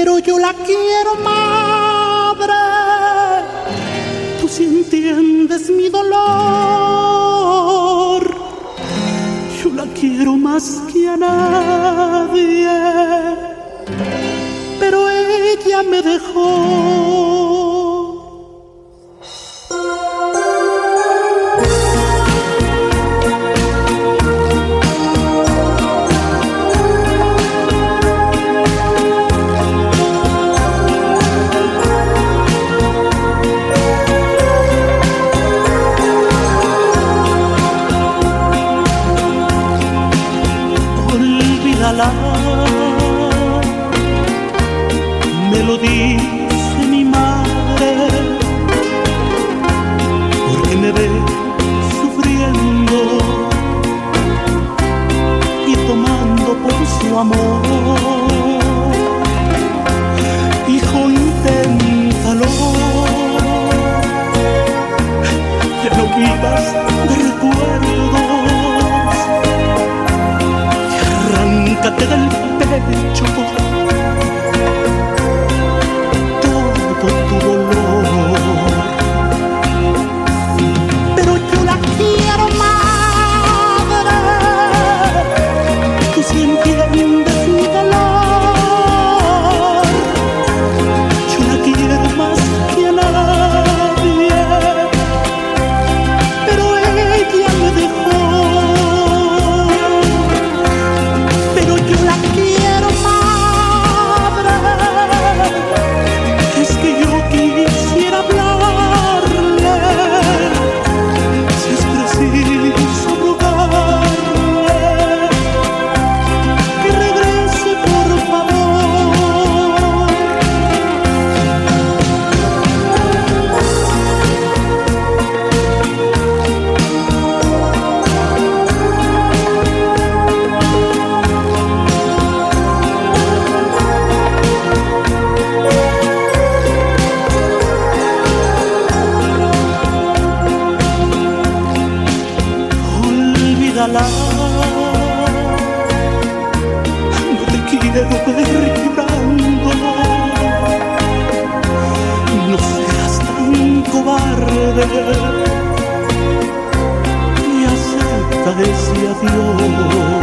pero yo la quiero, madre. Tú si entiendes mi dolor, yo la quiero más que a nadie, pero ella me dejó. me lo dice mi madre, porque me ve sufriendo y tomando por su amor. Hijo, inténtalo, ya no vivas. no te quiero ver llorando. No seas tan cobarde y acepta ese adiós.